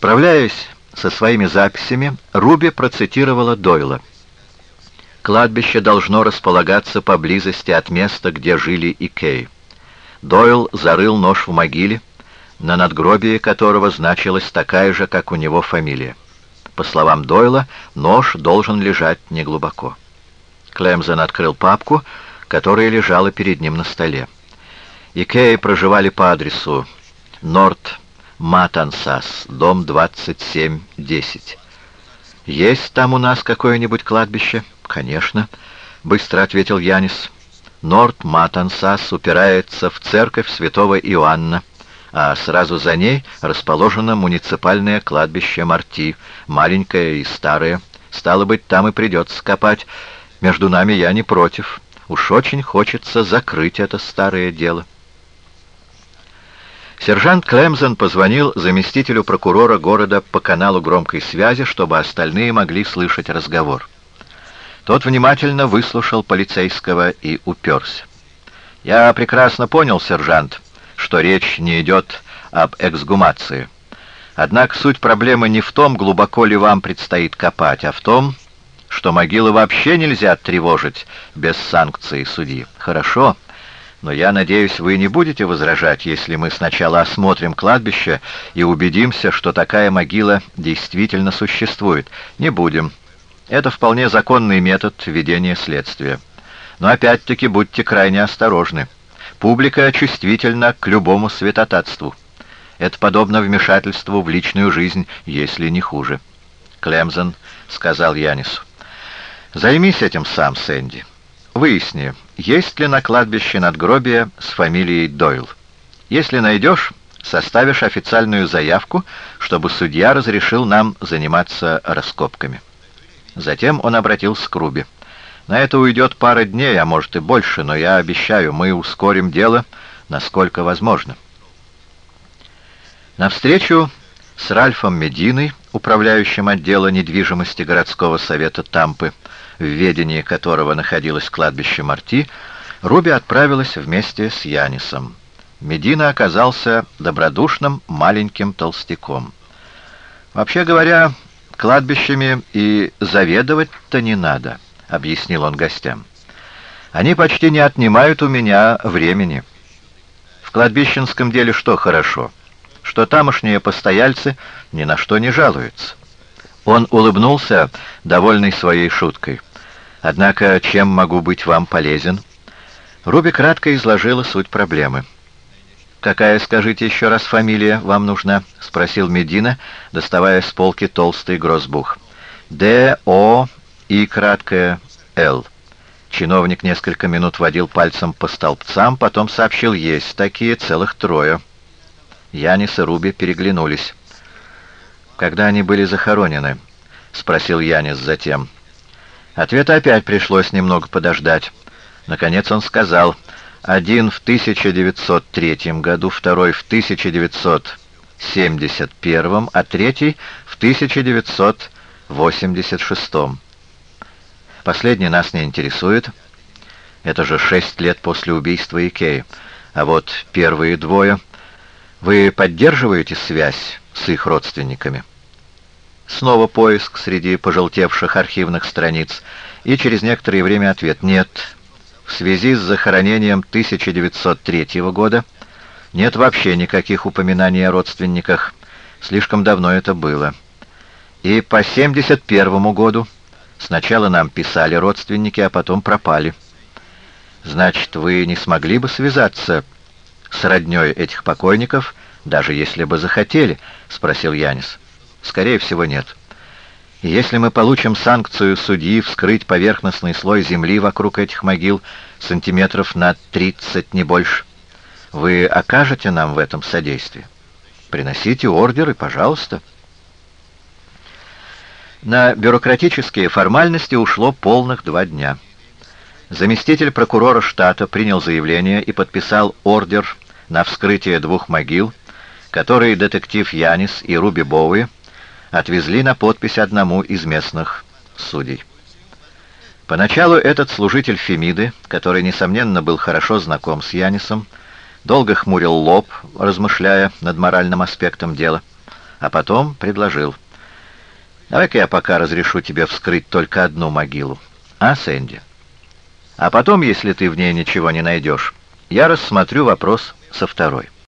Справляясь со своими записями, Руби процитировала Дойла. Кладбище должно располагаться поблизости от места, где жили и Кей. Дойл зарыл нож в могиле, на надгробии которого значилась такая же, как у него фамилия. По словам Дойла, нож должен лежать неглубоко. Клемзен открыл папку, которая лежала перед ним на столе. Икеи проживали по адресу Норт Матансас, дом 2710. «Есть там у нас какое-нибудь кладбище?» «Конечно», — быстро ответил Янис. «Норт Матансас упирается в церковь святого Иоанна, а сразу за ней расположено муниципальное кладбище Марти, маленькое и старое. Стало быть, там и придется копать. Между нами я не против. Уж очень хочется закрыть это старое дело. Сержант Клемзен позвонил заместителю прокурора города по каналу громкой связи, чтобы остальные могли слышать разговор. Тот внимательно выслушал полицейского и уперся. «Я прекрасно понял, сержант», что речь не идет об эксгумации. Однако суть проблемы не в том, глубоко ли вам предстоит копать, а в том, что могилы вообще нельзя тревожить без санкции судьи. Хорошо, но я надеюсь, вы не будете возражать, если мы сначала осмотрим кладбище и убедимся, что такая могила действительно существует. Не будем. Это вполне законный метод ведения следствия. Но опять-таки будьте крайне осторожны. Публика чувствительна к любому святотатству. Это подобно вмешательству в личную жизнь, если не хуже. Клемзен сказал Янису. «Займись этим сам, Сэнди. Выясни, есть ли на кладбище надгробие с фамилией Дойл. Если найдешь, составишь официальную заявку, чтобы судья разрешил нам заниматься раскопками». Затем он обратился к Руби. На это уйдет пара дней, а может и больше, но я обещаю, мы ускорим дело, насколько возможно. На встречу с Ральфом Мединой, управляющим отдела недвижимости городского совета Тампы, в ведении которого находилось кладбище Марти, Руби отправилась вместе с Янисом. Медина оказался добродушным маленьким толстяком. Вообще говоря, кладбищами и заведовать-то не надо. — объяснил он гостям. «Они почти не отнимают у меня времени. В кладбищенском деле что хорошо? Что тамошние постояльцы ни на что не жалуются». Он улыбнулся, довольный своей шуткой. «Однако чем могу быть вам полезен?» Руби кратко изложила суть проблемы. «Какая, скажите еще раз, фамилия вам нужна?» — спросил Медина, доставая с полки толстый грозбух. «Д-О и краткое «Л». Чиновник несколько минут водил пальцем по столбцам, потом сообщил «Есть такие, целых трое». Янис и Руби переглянулись. «Когда они были захоронены?» — спросил Янис затем. Ответа опять пришлось немного подождать. Наконец он сказал, один в 1903 году, второй в 1971, а третий в 1986. Последний нас не интересует. Это же шесть лет после убийства Икеи. А вот первые двое... Вы поддерживаете связь с их родственниками? Снова поиск среди пожелтевших архивных страниц. И через некоторое время ответ «нет». В связи с захоронением 1903 года нет вообще никаких упоминаний о родственниках. Слишком давно это было. И по 71 году Сначала нам писали родственники, а потом пропали. Значит, вы не смогли бы связаться с роднёй этих покойников, даже если бы захотели? Спросил Янис. Скорее всего, нет. Если мы получим санкцию судьи вскрыть поверхностный слой земли вокруг этих могил сантиметров на 30, не больше, вы окажете нам в этом содействие? Приносите ордеры, пожалуйста. На бюрократические формальности ушло полных два дня. Заместитель прокурора штата принял заявление и подписал ордер на вскрытие двух могил, которые детектив Янис и Руби Боуи отвезли на подпись одному из местных судей. Поначалу этот служитель Фемиды, который, несомненно, был хорошо знаком с Янисом, долго хмурил лоб, размышляя над моральным аспектом дела. а потом предложил. «Давай-ка я пока разрешу тебе вскрыть только одну могилу. А, Сэнди? А потом, если ты в ней ничего не найдешь, я рассмотрю вопрос со второй».